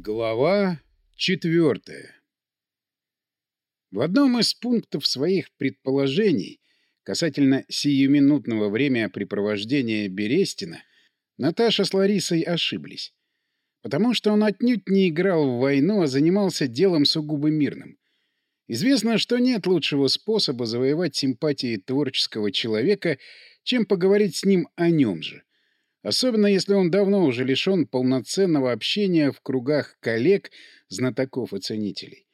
Глава четвертая В одном из пунктов своих предположений касательно сиюминутного времяпрепровождения Берестина Наташа с Ларисой ошиблись. Потому что он отнюдь не играл в войну, а занимался делом сугубо мирным. Известно, что нет лучшего способа завоевать симпатии творческого человека, чем поговорить с ним о нем же. Особенно если он давно уже лишен полноценного общения в кругах коллег, знатоков и ценителей.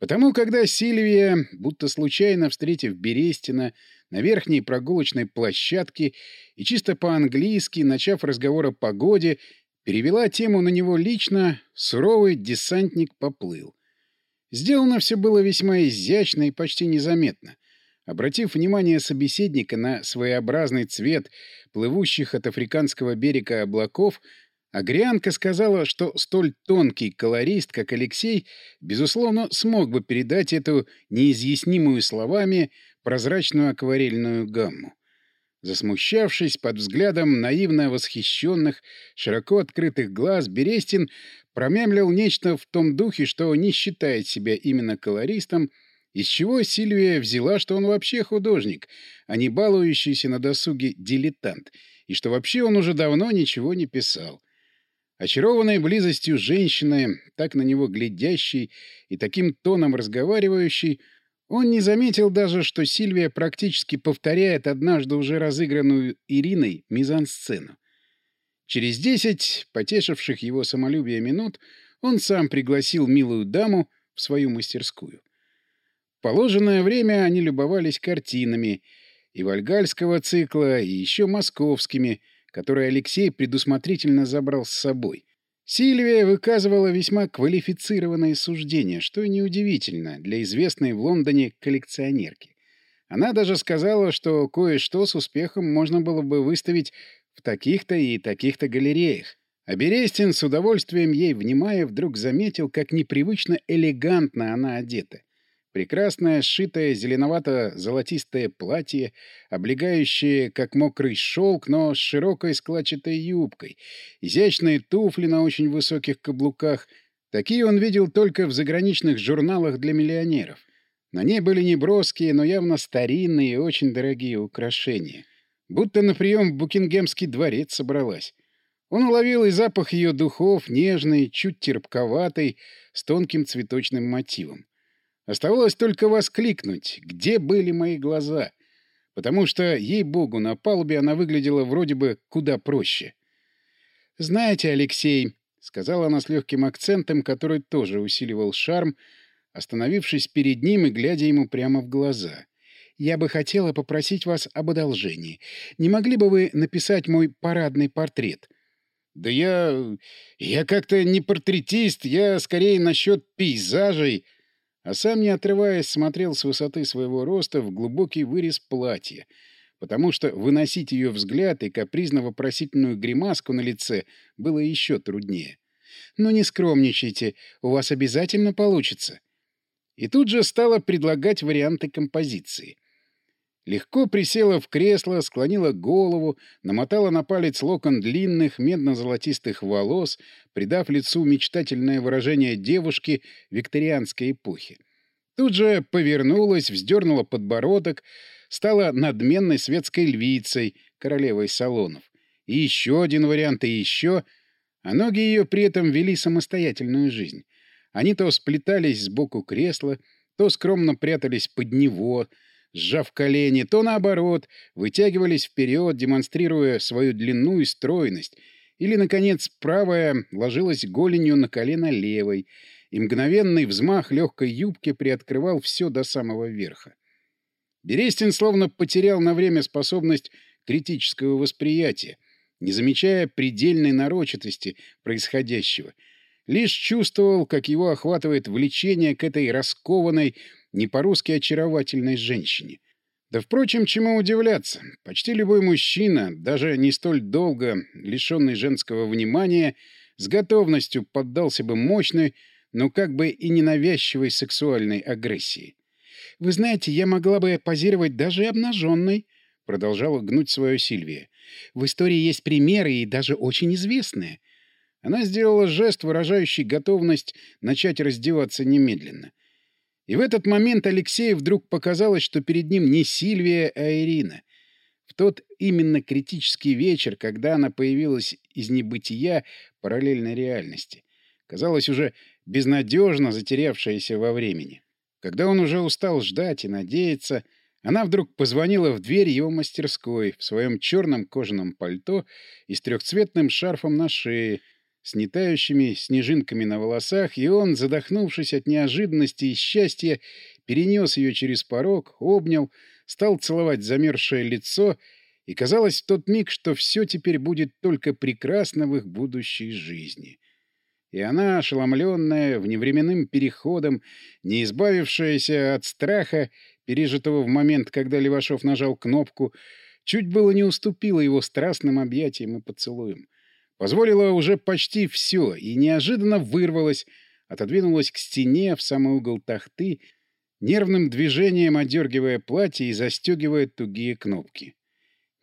Потому, когда Сильвия, будто случайно встретив Берестина на верхней прогулочной площадке и чисто по-английски, начав разговор о погоде, перевела тему на него лично, суровый десантник поплыл. Сделано все было весьма изящно и почти незаметно. Обратив внимание собеседника на своеобразный цвет плывущих от африканского берега облаков, Агрианка сказала, что столь тонкий колорист, как Алексей, безусловно, смог бы передать эту неизъяснимую словами прозрачную акварельную гамму. Засмущавшись под взглядом наивно восхищенных, широко открытых глаз, Берестин промямлил нечто в том духе, что не считает себя именно колористом, из чего Сильвия взяла, что он вообще художник, а не балующийся на досуге дилетант, и что вообще он уже давно ничего не писал. Очарованной близостью женщины, так на него глядящей и таким тоном разговаривающей, он не заметил даже, что Сильвия практически повторяет однажды уже разыгранную Ириной мизансцену. Через десять, потешивших его самолюбие минут, он сам пригласил милую даму в свою мастерскую положенное время они любовались картинами и вальгальского цикла, и еще московскими, которые Алексей предусмотрительно забрал с собой. Сильвия выказывала весьма квалифицированные суждения, что неудивительно для известной в Лондоне коллекционерки. Она даже сказала, что кое-что с успехом можно было бы выставить в таких-то и таких-то галереях. А Берестин, с удовольствием ей внимая, вдруг заметил, как непривычно элегантно она одета. Прекрасное, сшитое зеленовато-золотистое платье, облегающее, как мокрый шелк, но с широкой складчатой юбкой, изящные туфли на очень высоких каблуках. Такие он видел только в заграничных журналах для миллионеров. На ней были неброские, но явно старинные и очень дорогие украшения. Будто на прием в Букингемский дворец собралась. Он уловил и запах ее духов, нежный, чуть терпковатый, с тонким цветочным мотивом. Оставалось только воскликнуть, где были мои глаза, потому что, ей-богу, на палубе она выглядела вроде бы куда проще. «Знаете, Алексей», — сказала она с легким акцентом, который тоже усиливал шарм, остановившись перед ним и глядя ему прямо в глаза. «Я бы хотела попросить вас об одолжении. Не могли бы вы написать мой парадный портрет?» «Да я... я как-то не портретист, я скорее насчет пейзажей», а сам, не отрываясь, смотрел с высоты своего роста в глубокий вырез платья, потому что выносить ее взгляд и капризно-вопросительную гримаску на лице было еще труднее. «Ну не скромничайте, у вас обязательно получится». И тут же стала предлагать варианты композиции. Легко присела в кресло, склонила голову, намотала на палец локон длинных медно-золотистых волос, придав лицу мечтательное выражение девушки викторианской эпохи. Тут же повернулась, вздернула подбородок, стала надменной светской львицей, королевой салонов. И еще один вариант, и еще. А ноги ее при этом вели самостоятельную жизнь. Они то сплетались сбоку кресла, то скромно прятались под него — сжав колени, то наоборот, вытягивались вперед, демонстрируя свою длину и стройность, или, наконец, правая ложилась голенью на колено левой, и мгновенный взмах легкой юбки приоткрывал все до самого верха. Берестин словно потерял на время способность критического восприятия, не замечая предельной нарочатости происходящего, лишь чувствовал, как его охватывает влечение к этой раскованной, не по-русски очаровательной женщине. Да, впрочем, чему удивляться. Почти любой мужчина, даже не столь долго лишенный женского внимания, с готовностью поддался бы мощной, но как бы и ненавязчивой сексуальной агрессии. «Вы знаете, я могла бы позировать даже обнаженной», — продолжала гнуть свою Сильвия. «В истории есть примеры, и даже очень известные. Она сделала жест, выражающий готовность начать раздеваться немедленно. И в этот момент Алексею вдруг показалось, что перед ним не Сильвия, а Ирина. В тот именно критический вечер, когда она появилась из небытия параллельной реальности. Казалось, уже безнадежно затерявшаяся во времени. Когда он уже устал ждать и надеяться, она вдруг позвонила в дверь его мастерской в своем черном кожаном пальто и с трехцветным шарфом на шее, с нетающими снежинками на волосах, и он, задохнувшись от неожиданности и счастья, перенес ее через порог, обнял, стал целовать замерзшее лицо, и казалось в тот миг, что все теперь будет только прекрасно в их будущей жизни. И она, ошеломленная вневременным переходом, не избавившаяся от страха, пережитого в момент, когда Левашов нажал кнопку, чуть было не уступила его страстным объятиям и поцелуям. Позволила уже почти все и неожиданно вырвалась, отодвинулась к стене в самый угол тахты, нервным движением одергивая платье и застегивая тугие кнопки.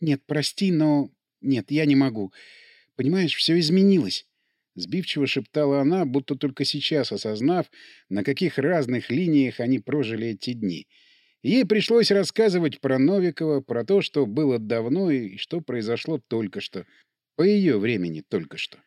«Нет, прости, но... Нет, я не могу. Понимаешь, все изменилось». Сбивчиво шептала она, будто только сейчас осознав, на каких разных линиях они прожили эти дни. ей пришлось рассказывать про Новикова, про то, что было давно и что произошло только что — по ее времени только что.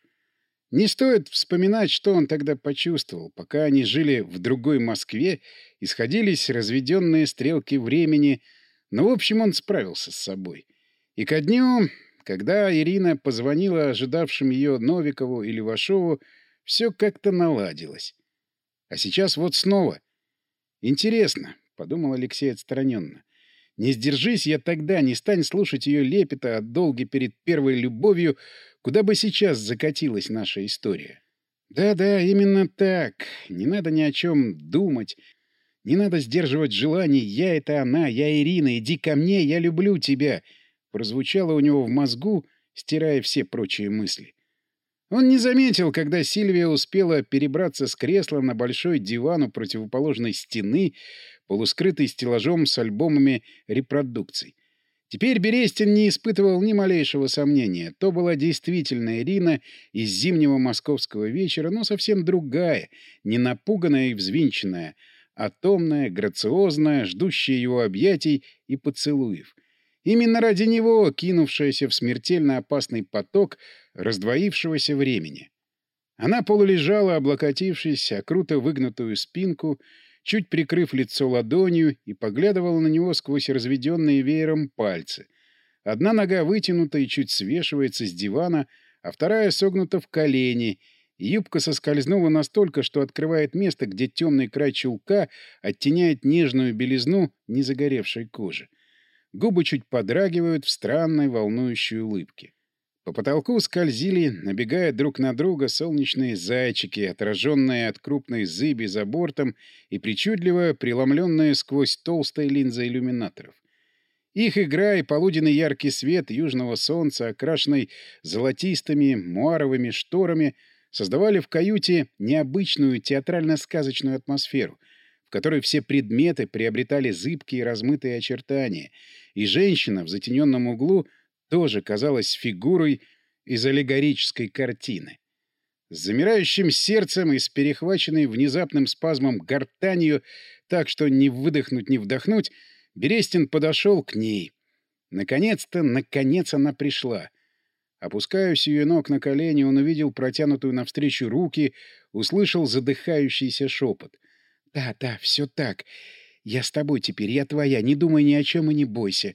Не стоит вспоминать, что он тогда почувствовал, пока они жили в другой Москве и сходились разведенные стрелки времени, но, в общем, он справился с собой. И ко дню, когда Ирина позвонила ожидавшим ее Новикову или Вашову, все как-то наладилось. А сейчас вот снова. Интересно, — подумал Алексей отстраненно. Не сдержись я тогда, не стань слушать ее лепета от долги перед первой любовью, куда бы сейчас закатилась наша история. Да-да, именно так. Не надо ни о чем думать. Не надо сдерживать желаний. Я — это она, я Ирина, иди ко мне, я люблю тебя. Прозвучало у него в мозгу, стирая все прочие мысли. Он не заметил, когда Сильвия успела перебраться с кресла на большой диван у противоположной стены, полускрытый стеллажом с альбомами репродукций. Теперь Берестин не испытывал ни малейшего сомнения. То была действительно Ирина из зимнего московского вечера, но совсем другая, не напуганная и взвинченная, а томная, грациозная, ждущая его объятий и поцелуев. Именно ради него кинувшаяся в смертельно опасный поток раздвоившегося времени. Она полулежала, облокотившись о круто выгнутую спинку, чуть прикрыв лицо ладонью, и поглядывала на него сквозь разведенные веером пальцы. Одна нога вытянута и чуть свешивается с дивана, а вторая согнута в колени, и юбка соскользнула настолько, что открывает место, где темный край чулка оттеняет нежную белизну незагоревшей кожи. Губы чуть подрагивают в странной волнующей улыбке. По потолку скользили, набегая друг на друга, солнечные зайчики, отраженные от крупной зыби за бортом и причудливо преломленные сквозь толстой линзы иллюминаторов. Их игра и полуденный яркий свет южного солнца, окрашенный золотистыми муаровыми шторами, создавали в каюте необычную театрально-сказочную атмосферу, в которой все предметы приобретали зыбкие размытые очертания, и женщина в затененном углу — тоже казалась фигурой из аллегорической картины. С замирающим сердцем и с перехваченной внезапным спазмом гортанью, так что ни выдохнуть, ни вдохнуть, Берестин подошел к ней. Наконец-то, наконец она пришла. Опускаясь ее ног на колени, он увидел протянутую навстречу руки, услышал задыхающийся шепот. «Да, да, все так. Я с тобой теперь, я твоя, не думай ни о чем и не бойся.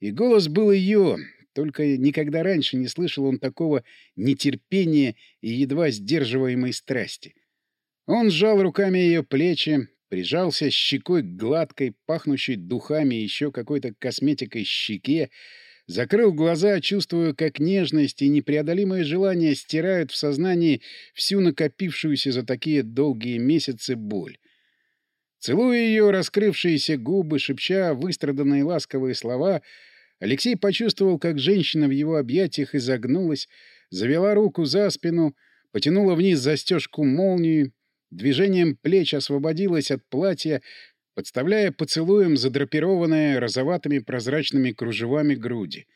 И голос был ее, только никогда раньше не слышал он такого нетерпения и едва сдерживаемой страсти. Он сжал руками ее плечи, прижался щекой к гладкой, пахнущей духами и еще какой-то косметикой щеке, закрыл глаза, чувствуя, как нежность и непреодолимое желание стирают в сознании всю накопившуюся за такие долгие месяцы боль. Целуя ее раскрывшиеся губы, шепча выстраданные ласковые слова, Алексей почувствовал, как женщина в его объятиях изогнулась, завела руку за спину, потянула вниз застежку молнию, движением плеч освободилась от платья, подставляя поцелуем задрапированное розоватыми прозрачными кружевами груди.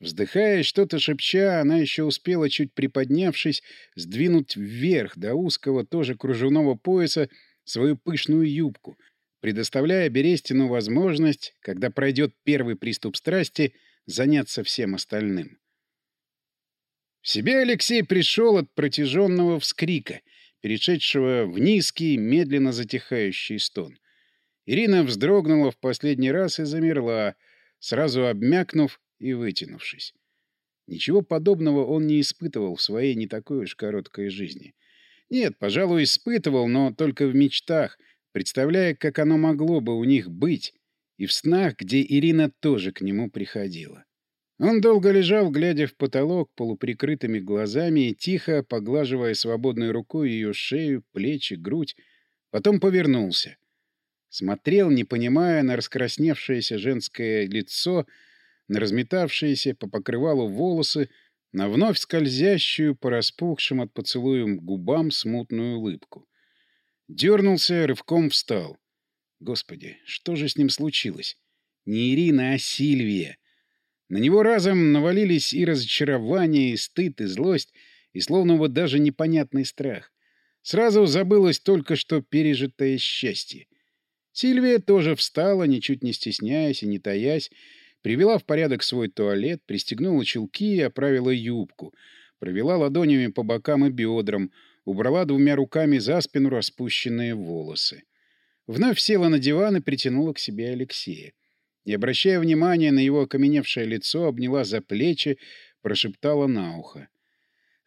Вздыхая, что-то шепча, она еще успела, чуть приподнявшись, сдвинуть вверх до узкого тоже кружевного пояса свою пышную юбку, предоставляя Берестину возможность, когда пройдет первый приступ страсти, заняться всем остальным. В себя Алексей пришел от протяженного вскрика, перешедшего в низкий, медленно затихающий стон. Ирина вздрогнула в последний раз и замерла, сразу обмякнув и вытянувшись. Ничего подобного он не испытывал в своей не такой уж короткой жизни. Нет, пожалуй, испытывал, но только в мечтах, представляя, как оно могло бы у них быть, и в снах, где Ирина тоже к нему приходила. Он долго лежал, глядя в потолок полуприкрытыми глазами и тихо поглаживая свободной рукой ее шею, плечи, грудь, потом повернулся. Смотрел, не понимая, на раскрасневшееся женское лицо — на разметавшиеся по покрывалу волосы, на вновь скользящую по распухшим от поцелуем губам смутную улыбку. Дернулся, рывком встал. Господи, что же с ним случилось? Не Ирина, а Сильвия. На него разом навалились и разочарование, и стыд, и злость, и словно вот даже непонятный страх. Сразу забылось только что пережитое счастье. Сильвия тоже встала, ничуть не стесняясь и не таясь, Привела в порядок свой туалет, пристегнула чулки и оправила юбку. Провела ладонями по бокам и бедрам, убрала двумя руками за спину распущенные волосы. Вновь села на диван и притянула к себе Алексея. Не обращая внимания на его окаменевшее лицо, обняла за плечи, прошептала на ухо.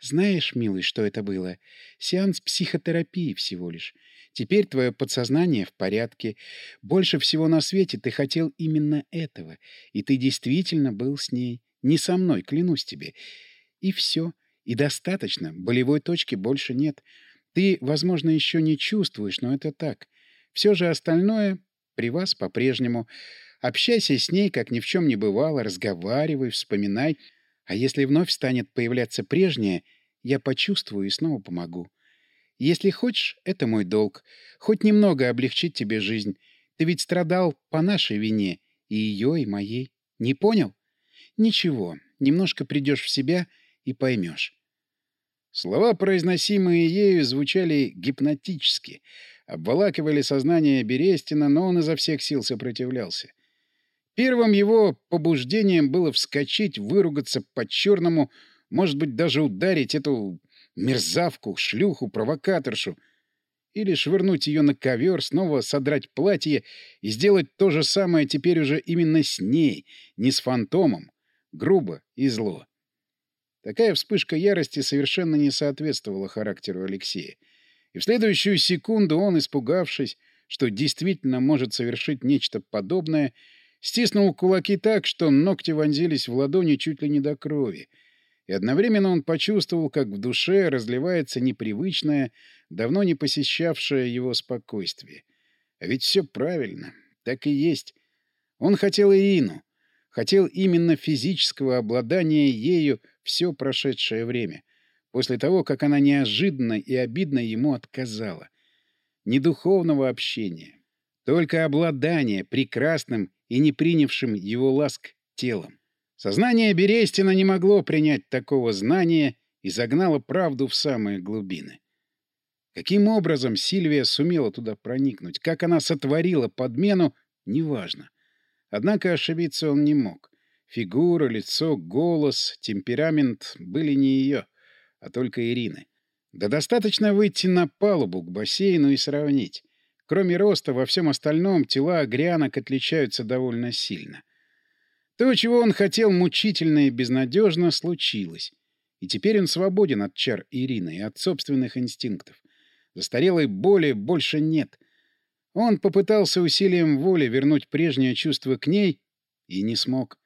«Знаешь, милый, что это было? Сеанс психотерапии всего лишь. Теперь твое подсознание в порядке. Больше всего на свете ты хотел именно этого. И ты действительно был с ней. Не со мной, клянусь тебе. И все. И достаточно. Болевой точки больше нет. Ты, возможно, еще не чувствуешь, но это так. Все же остальное при вас по-прежнему. Общайся с ней, как ни в чем не бывало, разговаривай, вспоминай. А если вновь станет появляться прежнее, я почувствую и снова помогу. Если хочешь, это мой долг. Хоть немного облегчить тебе жизнь. Ты ведь страдал по нашей вине, и ее, и моей. Не понял? Ничего, немножко придешь в себя и поймешь. Слова, произносимые ею, звучали гипнотически, обволакивали сознание Берестина, но он изо всех сил сопротивлялся. Первым его побуждением было вскочить, выругаться по-черному, может быть, даже ударить эту мерзавку, шлюху, провокаторшу. Или швырнуть ее на ковер, снова содрать платье и сделать то же самое теперь уже именно с ней, не с фантомом. Грубо и зло. Такая вспышка ярости совершенно не соответствовала характеру Алексея. И в следующую секунду он, испугавшись, что действительно может совершить нечто подобное, стиснул кулаки так, что ногти вонзились в ладони чуть ли не до крови — и одновременно он почувствовал, как в душе разливается непривычное, давно не посещавшее его спокойствие. А ведь все правильно, так и есть. Он хотел Ирину, хотел именно физического обладания ею все прошедшее время, после того, как она неожиданно и обидно ему отказала. Не духовного общения, только обладание прекрасным и не принявшим его ласк телом. Сознание Берестина не могло принять такого знания и загнало правду в самые глубины. Каким образом Сильвия сумела туда проникнуть, как она сотворила подмену, неважно. Однако ошибиться он не мог. Фигура, лицо, голос, темперамент были не ее, а только Ирины. Да достаточно выйти на палубу к бассейну и сравнить. Кроме роста, во всем остальном тела огрянок отличаются довольно сильно. То, чего он хотел мучительно и безнадежно, случилось. И теперь он свободен от чар Ирины и от собственных инстинктов. Застарелой боли больше нет. Он попытался усилием воли вернуть прежнее чувство к ней и не смог.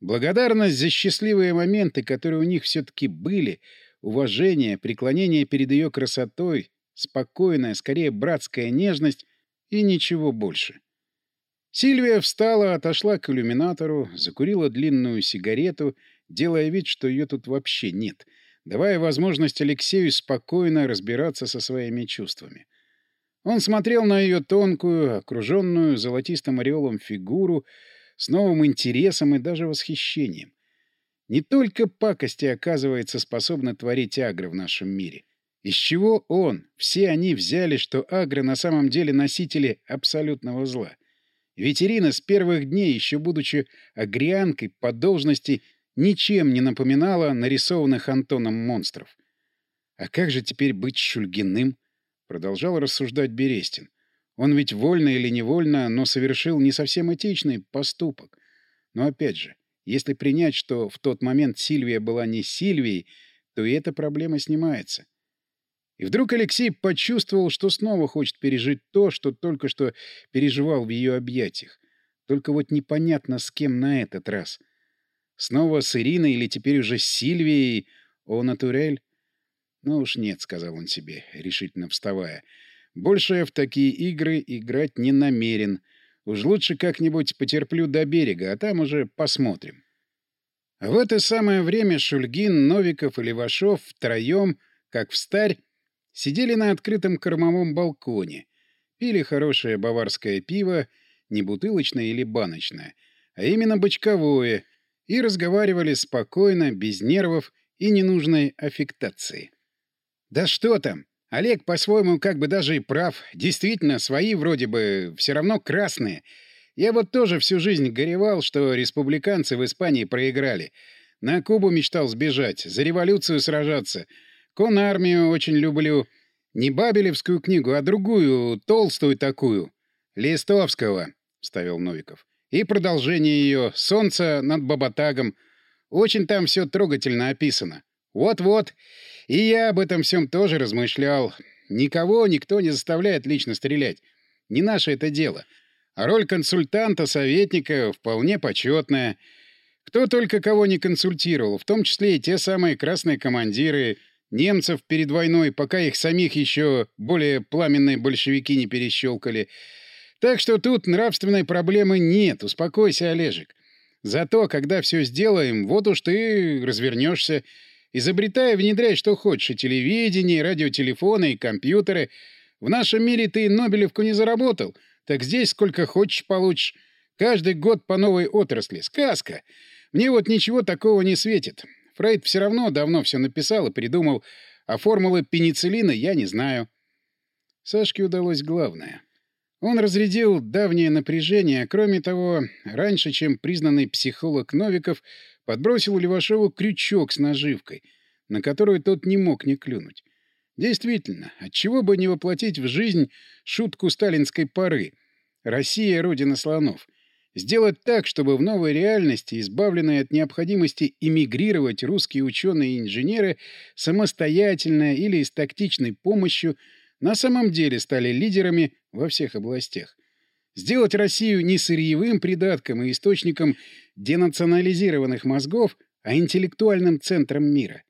Благодарность за счастливые моменты, которые у них все-таки были, уважение, преклонение перед ее красотой, спокойная, скорее братская нежность и ничего больше. Сильвия встала, отошла к иллюминатору, закурила длинную сигарету, делая вид, что ее тут вообще нет, давая возможность Алексею спокойно разбираться со своими чувствами. Он смотрел на ее тонкую, окруженную золотистым ореолом фигуру с новым интересом и даже восхищением. Не только пакости, оказывается, способны творить агро в нашем мире. Из чего он, все они взяли, что агро на самом деле носители абсолютного зла? Ведь Ирина с первых дней, еще будучи агрианкой по должности, ничем не напоминала нарисованных Антоном монстров. «А как же теперь быть Шульгиным?» — продолжал рассуждать Берестин. «Он ведь вольно или невольно, но совершил не совсем этичный поступок. Но опять же, если принять, что в тот момент Сильвия была не Сильвией, то и эта проблема снимается. И вдруг Алексей почувствовал, что снова хочет пережить то, что только что переживал в ее объятиях. Только вот непонятно, с кем на этот раз — Снова с Ириной или теперь уже с Сильвией? О, натурель? Ну уж нет, — сказал он себе, решительно вставая. Больше я в такие игры играть не намерен. Уж лучше как-нибудь потерплю до берега, а там уже посмотрим. В это самое время Шульгин, Новиков и Левашов втроем, как в старь, сидели на открытом кормовом балконе, пили хорошее баварское пиво, не бутылочное или баночное, а именно бочковое — и разговаривали спокойно, без нервов и ненужной аффектации. «Да что там! Олег, по-своему, как бы даже и прав. Действительно, свои вроде бы все равно красные. Я вот тоже всю жизнь горевал, что республиканцы в Испании проиграли. На Кубу мечтал сбежать, за революцию сражаться. Конармию очень люблю. Не Бабелевскую книгу, а другую, толстую такую. Листовского», — вставил Новиков. И продолжение ее «Солнце над Бабатагом». Очень там все трогательно описано. Вот-вот. И я об этом всем тоже размышлял. Никого никто не заставляет лично стрелять. Не наше это дело. А роль консультанта, советника вполне почетная. Кто только кого не консультировал, в том числе и те самые красные командиры, немцев перед войной, пока их самих еще более пламенные большевики не перещелкали — так что тут нравственной проблемы нет, успокойся, Олежек. Зато, когда все сделаем, вот уж ты развернешься. Изобретай внедряй, что хочешь, и телевидение, и радиотелефоны, и компьютеры. В нашем мире ты Нобелевку не заработал, так здесь сколько хочешь получишь. Каждый год по новой отрасли. Сказка. Мне вот ничего такого не светит. Фрейд все равно давно все написал и придумал, а формулы пенициллина я не знаю. Сашке удалось главное — он разрядил давнее напряжение, кроме того, раньше, чем признанный психолог Новиков, подбросил Левашову крючок с наживкой, на которую тот не мог не клюнуть. Действительно, отчего бы не воплотить в жизнь шутку сталинской поры «Россия — родина слонов», сделать так, чтобы в новой реальности, избавленные от необходимости эмигрировать русские ученые и инженеры самостоятельно или с тактичной помощью — на самом деле стали лидерами во всех областях. Сделать Россию не сырьевым придатком и источником денационализированных мозгов, а интеллектуальным центром мира.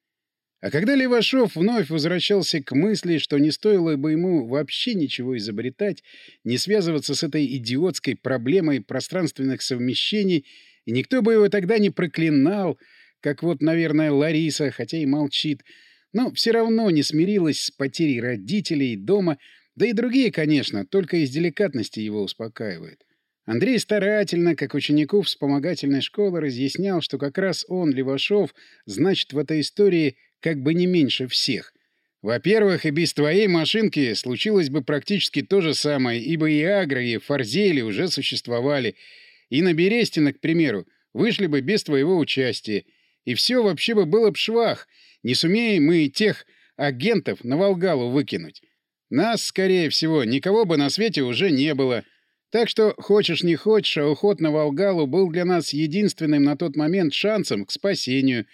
А когда Левашов вновь возвращался к мысли, что не стоило бы ему вообще ничего изобретать, не связываться с этой идиотской проблемой пространственных совмещений, и никто бы его тогда не проклинал, как вот, наверное, Лариса, хотя и молчит, но все равно не смирилась с потерей родителей, дома, да и другие, конечно, только из деликатности его успокаивают. Андрей старательно, как ученику вспомогательной школы, разъяснял, что как раз он, Левашов, значит в этой истории как бы не меньше всех. Во-первых, и без твоей машинки случилось бы практически то же самое, ибо и Агро, и Форзели уже существовали. И на Берестина, к примеру, вышли бы без твоего участия. И все вообще бы было б швах — не сумеем мы тех агентов на Волгалу выкинуть. Нас, скорее всего, никого бы на свете уже не было. Так что, хочешь не хочешь, а уход на Волгалу был для нас единственным на тот момент шансом к спасению.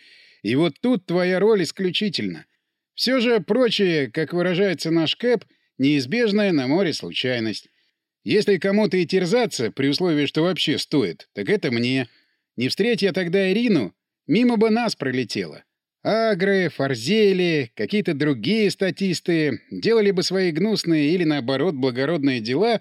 И вот тут твоя роль исключительна. Все же прочее, как выражается наш Кэп, неизбежная на море случайность. Если кому-то и терзаться, при условии, что вообще стоит, так это мне. Не встреть я тогда Ирину, мимо бы нас пролетела. Агры, Фарзели, какие-то другие статисты делали бы свои гнусные или, наоборот, благородные дела,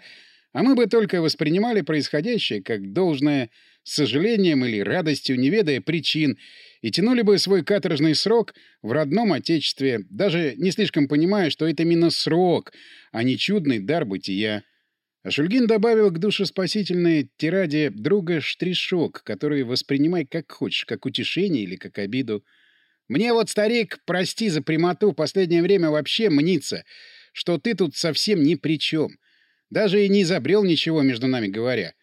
а мы бы только воспринимали происходящее как должное с сожалением или радостью, не ведая причин, и тянули бы свой каторжный срок в родном отечестве, даже не слишком понимая, что это именно срок, а не чудный дар бытия. А Шульгин добавил к душеспасительной тираде друга штришок, который воспринимай как хочешь, как утешение или как обиду. «Мне вот, старик, прости за прямоту, последнее время вообще мнится, что ты тут совсем ни при чем. Даже и не изобрел ничего, между нами говоря.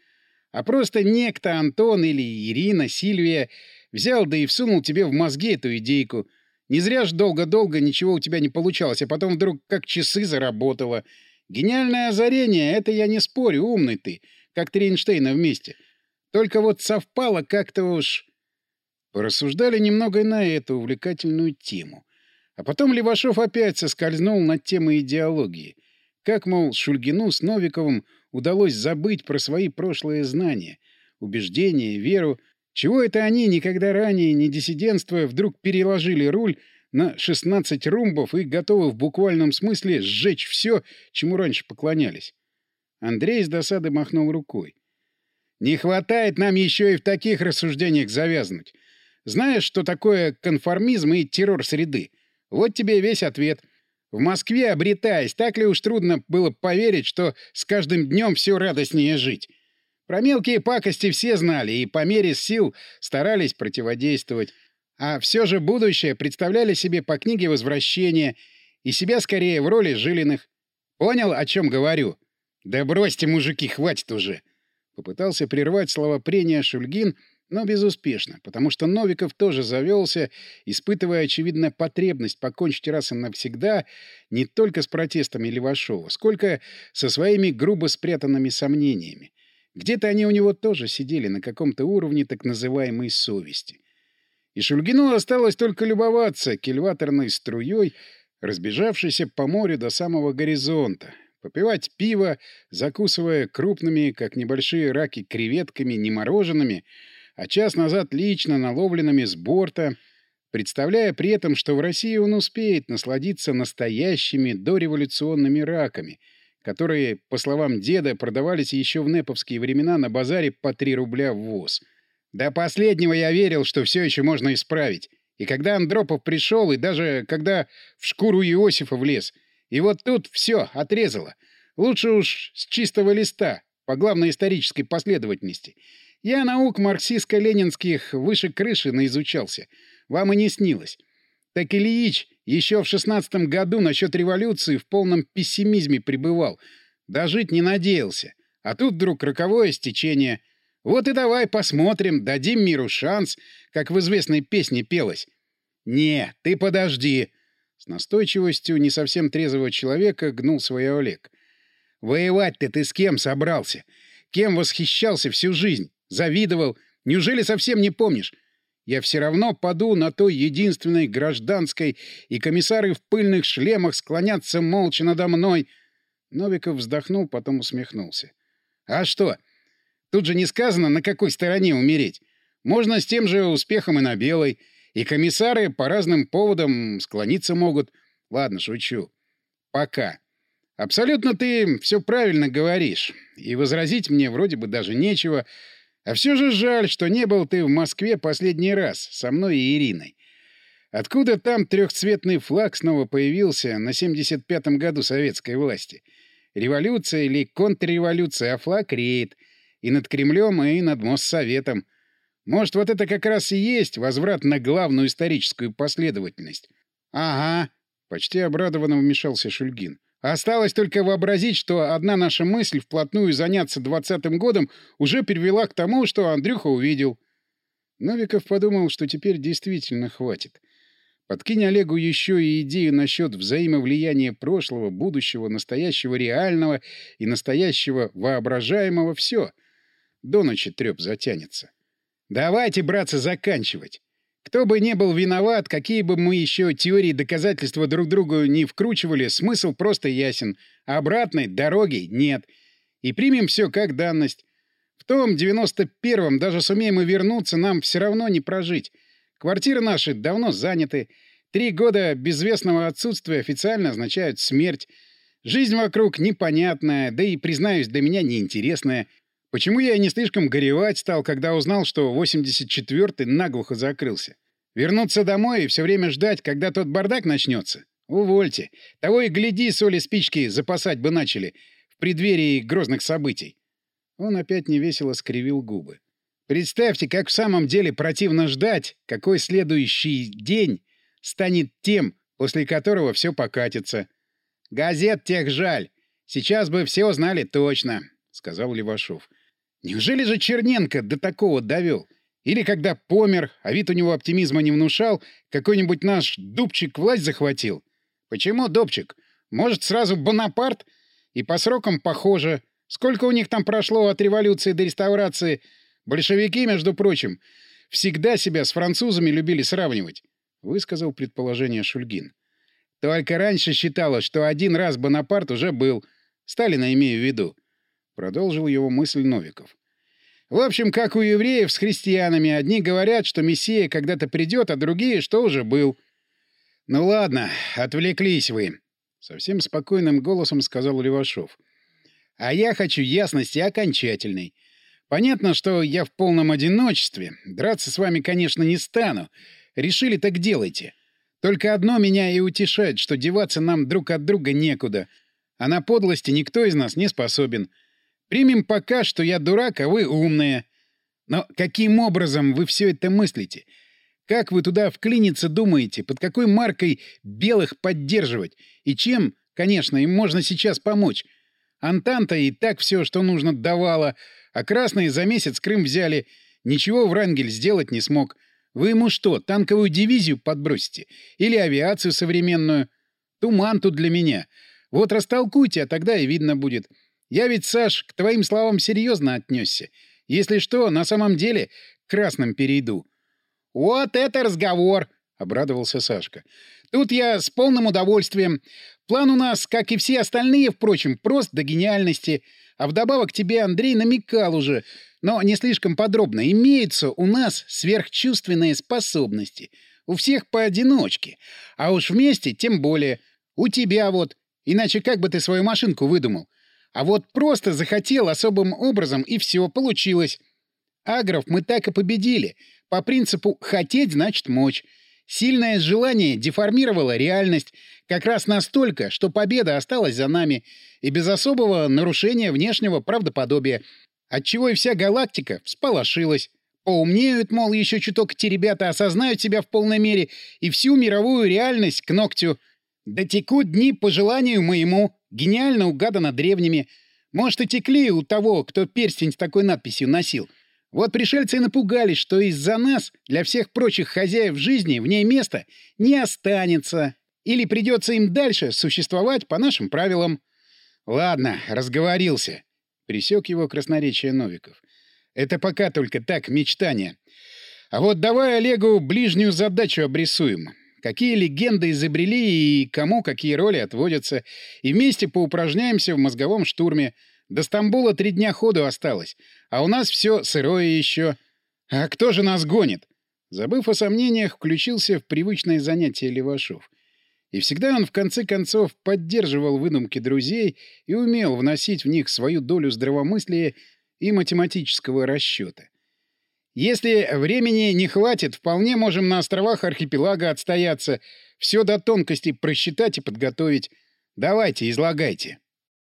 А просто некто Антон или Ирина, Сильвия взял да и всунул тебе в мозги эту идейку. Не зря ж долго-долго ничего у тебя не получалось, а потом вдруг как часы заработало». Гениальное озарение, это я не спорю, умный ты, как три Эйнштейна вместе. Только вот совпало как-то уж... Порассуждали немного и на эту увлекательную тему. А потом Левашов опять соскользнул над темой идеологии. Как, мол, Шульгину с Новиковым удалось забыть про свои прошлые знания, убеждения, веру, чего это они, никогда ранее, не диссидентствуя, вдруг переложили руль на 16 румбов и готовы в буквальном смысле сжечь все, чему раньше поклонялись. Андрей с досады махнул рукой. «Не хватает нам еще и в таких рассуждениях завязнуть. Знаешь, что такое конформизм и террор среды? Вот тебе весь ответ. В Москве, обретаясь, так ли уж трудно было поверить, что с каждым днем все радостнее жить? Про мелкие пакости все знали и по мере сил старались противодействовать. А все же будущее представляли себе по книге «Возвращение» и себя скорее в роли Жилиных. Понял, о чем говорю? Да бросьте, мужики, хватит уже. Попытался прервать слова прения Шульгин, но безуспешно, потому что Новиков тоже завелся, испытывая, очевидно, потребность покончить раз и навсегда не только с протестами Левашова, сколько со своими грубо спрятанными сомнениями. Где-то они у него тоже сидели на каком-то уровне так называемой совести. И Шульгину осталось только любоваться кильваторной струей, разбежавшейся по морю до самого горизонта, попивать пиво, закусывая крупными, как небольшие раки, креветками, не мороженными, а час назад лично наловленными с борта, представляя при этом, что в России он успеет насладиться настоящими дореволюционными раками, которые, по словам деда, продавались еще в неповские времена на базаре по 3 рубля в ВОЗ — до последнего я верил, что все еще можно исправить. И когда Андропов пришел, и даже когда в шкуру Иосифа влез. И вот тут все отрезало. Лучше уж с чистого листа, по главной исторической последовательности. Я наук марксистско-ленинских выше крыши наизучался. Вам и не снилось. Так Ильич еще в шестнадцатом году насчет революции в полном пессимизме пребывал. Дожить не надеялся. А тут вдруг роковое стечение — вот и давай посмотрим, дадим миру шанс, как в известной песне пелось. «Не, ты подожди!» С настойчивостью не совсем трезвого человека гнул свой Олег. «Воевать-то ты с кем собрался? Кем восхищался всю жизнь? Завидовал? Неужели совсем не помнишь? Я все равно паду на той единственной гражданской, и комиссары в пыльных шлемах склонятся молча надо мной». Новиков вздохнул, потом усмехнулся. «А что?» Тут же не сказано, на какой стороне умереть. Можно с тем же успехом и на белой. И комиссары по разным поводам склониться могут. Ладно, шучу. Пока. Абсолютно ты все правильно говоришь. И возразить мне вроде бы даже нечего. А все же жаль, что не был ты в Москве последний раз со мной и Ириной. Откуда там трехцветный флаг снова появился на 75-м году советской власти? Революция или контрреволюция, а флаг реет — и над Кремлем, и над Моссоветом. Может, вот это как раз и есть возврат на главную историческую последовательность. — Ага, — почти обрадованно вмешался Шульгин. Осталось только вообразить, что одна наша мысль вплотную заняться двадцатым годом уже привела к тому, что Андрюха увидел. Новиков подумал, что теперь действительно хватит. Подкинь Олегу еще и идею насчет взаимовлияния прошлого, будущего, настоящего реального и настоящего воображаемого — все — до ночи треп затянется. Давайте, братцы, заканчивать. Кто бы не был виноват, какие бы мы еще теории доказательства друг другу не вкручивали, смысл просто ясен. обратной дороги нет. И примем все как данность. В том 91-м даже сумеем и вернуться, нам все равно не прожить. Квартиры наши давно заняты. Три года безвестного отсутствия официально означают смерть. Жизнь вокруг непонятная, да и, признаюсь, для меня неинтересная. Почему я не слишком горевать стал, когда узнал, что 84-й наглухо закрылся? Вернуться домой и все время ждать, когда тот бардак начнется? Увольте. Того и гляди, соли спички запасать бы начали. в преддверии грозных событий. Он опять невесело скривил губы. Представьте, как в самом деле противно ждать, какой следующий день станет тем, после которого все покатится. Газет тех жаль. Сейчас бы все узнали точно, — сказал Левашов. Неужели же Черненко до такого довел? Или когда помер, а вид у него оптимизма не внушал, какой-нибудь наш Дубчик власть захватил? Почему Дубчик? Может, сразу Бонапарт? И по срокам похоже. Сколько у них там прошло от революции до реставрации? Большевики, между прочим, всегда себя с французами любили сравнивать, — высказал предположение Шульгин. Только раньше считалось, что один раз Бонапарт уже был. Сталина имею в виду. Продолжил его мысль Новиков. В общем, как у евреев с христианами, одни говорят, что Мессия когда-то придет, а другие, что уже был. «Ну ладно, отвлеклись вы», — совсем спокойным голосом сказал Левашов. «А я хочу ясности окончательной. Понятно, что я в полном одиночестве. Драться с вами, конечно, не стану. Решили, так делайте. Только одно меня и утешает, что деваться нам друг от друга некуда. А на подлости никто из нас не способен. Примем пока, что я дурак, а вы умные. Но каким образом вы все это мыслите? Как вы туда вклиниться думаете? Под какой маркой белых поддерживать? И чем, конечно, им можно сейчас помочь? Антанта и так все, что нужно, давала, а красные за месяц Крым взяли. Ничего Врангель сделать не смог. Вы ему что, танковую дивизию подбросите? Или авиацию современную? Туман тут для меня. Вот растолкуйте, а тогда и видно будет. — я ведь, Саш, к твоим словам серьезно отнесся. Если что, на самом деле к красным перейду. — Вот это разговор! — обрадовался Сашка. — Тут я с полным удовольствием. План у нас, как и все остальные, впрочем, прост до гениальности. А вдобавок тебе Андрей намекал уже, но не слишком подробно. Имеются у нас сверхчувственные способности. У всех поодиночке. А уж вместе тем более. У тебя вот. Иначе как бы ты свою машинку выдумал? А вот просто захотел особым образом, и все, получилось. Агров мы так и победили. По принципу «хотеть значит мочь». Сильное желание деформировало реальность как раз настолько, что победа осталась за нами и без особого нарушения внешнего правдоподобия, отчего и вся галактика всполошилась. Поумнеют, мол, еще чуток эти ребята осознают себя в полной мере и всю мировую реальность к ногтю. Дотекут дни по желанию моему, Гениально угадано древними. Может, и текли у того, кто перстень с такой надписью носил. Вот пришельцы и напугались, что из-за нас для всех прочих хозяев жизни в ней места не останется. Или придется им дальше существовать по нашим правилам. Ладно, разговорился. Присек его красноречие Новиков. Это пока только так, мечтание. А вот давай Олегу ближнюю задачу обрисуем какие легенды изобрели и кому какие роли отводятся, и вместе поупражняемся в мозговом штурме. До Стамбула три дня ходу осталось, а у нас все сырое еще. А кто же нас гонит? Забыв о сомнениях, включился в привычное занятие Левашов. И всегда он, в конце концов, поддерживал выдумки друзей и умел вносить в них свою долю здравомыслия и математического расчета. Если времени не хватит, вполне можем на островах архипелага отстояться, все до тонкостей просчитать и подготовить. Давайте, излагайте.